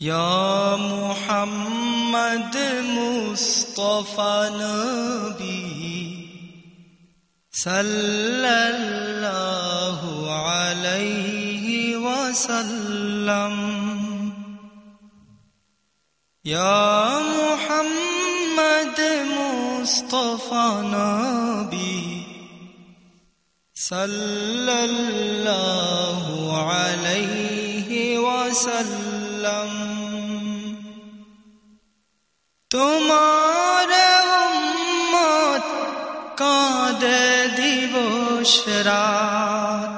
یا محمد مصطفى نبی صلی الله علیه وسلم. یا محمد مصطفى نبی صلی الله علیه وسلم. তোমার উম্মত কাঁদে দিবস রাত।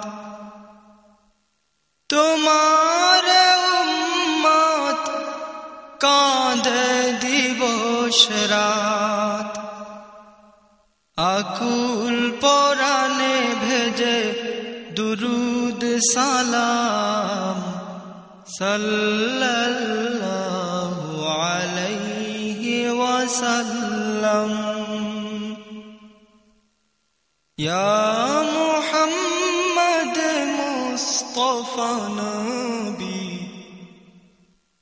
তোমার উম্মত কাঁদে দিবস রাত। আকুল পরাণে ভেজে দুরুদ صلى الله عليه وسلم. يا محمد مصطفى نبي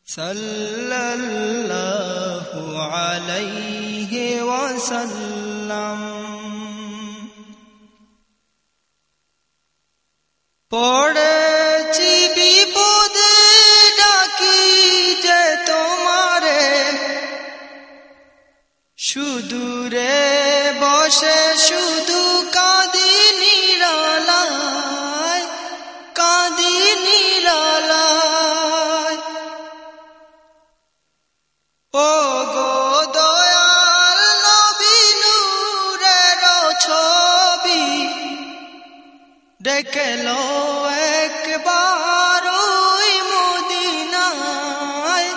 صلى الله عليه وسلم. por ডেকে লো একবার ওই মদিনায়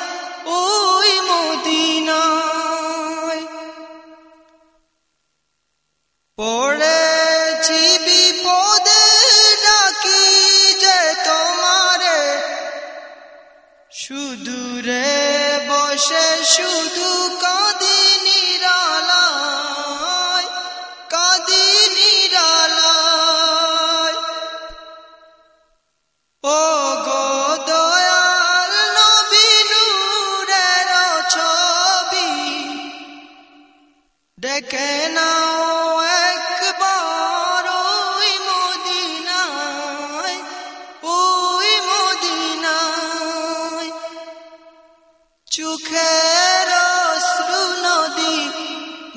ওই মদিনায় পড়েছি ডেকে নাও একবার ওই মদিনায় ওই মদিনায় চোখের অশ্রু নদী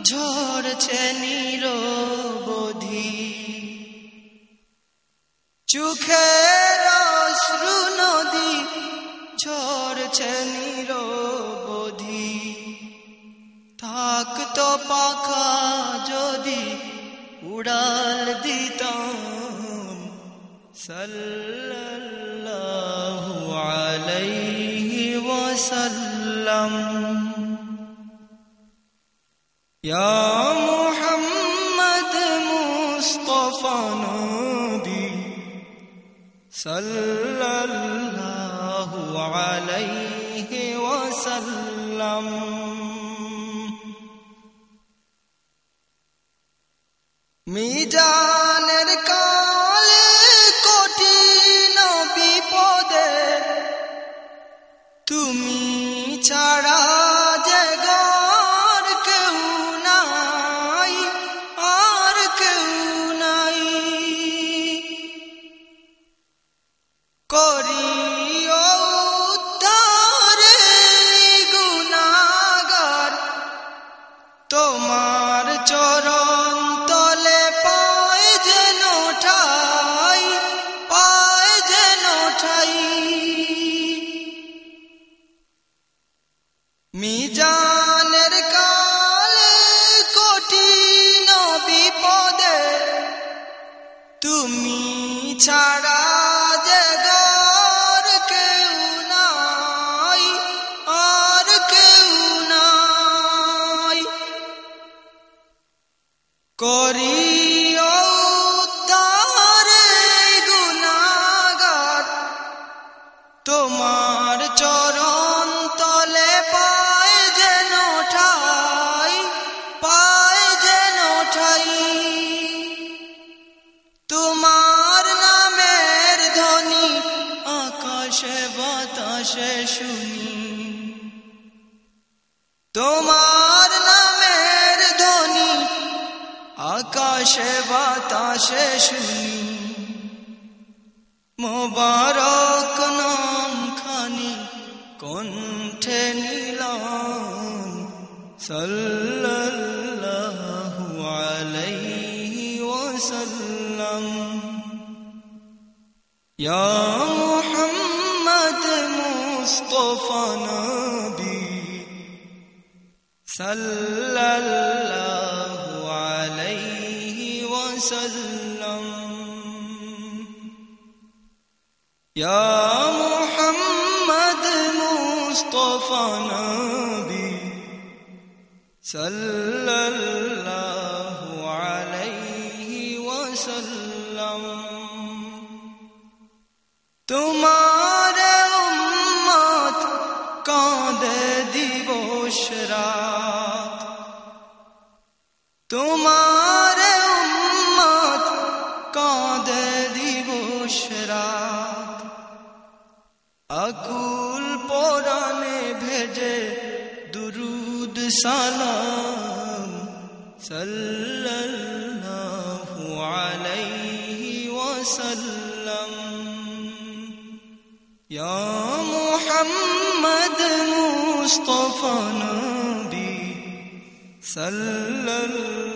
ঝরছে নিরবধি চোখের صلى الله عليه وسلم. يا محمد مصطفى نبي صلى الله عليه وسلم. ميجا ছাড়া যে কেউ নাই, আর কেউ নাই। গুনাগার তোমার চরণ তলে যেন ঠাই, পায় যেন ঠাই। শুনি তোমার নামের ধ্বনি, আকাশে বাতাসে শুনি মোবারক নাম খানি কণ্ঠে নিলাম, সাল্লাল্লাহু আলাইহি ওয়াসাল্লাম। ইয়া مصطفى نبي. صلى الله عليه وسلم. يا محمد مصطفى نبي. صلى الله عليه وسلم. تمام. তোমার উম্মত কাঁদে দিবস রাত আকুল পরাণে ভেজে দুরুদ সালাম সাল্লাল্লাহু আলাইহি ওয়াসাল্লাম ইয়া মুহাম্মদ মুস্তাফা سلل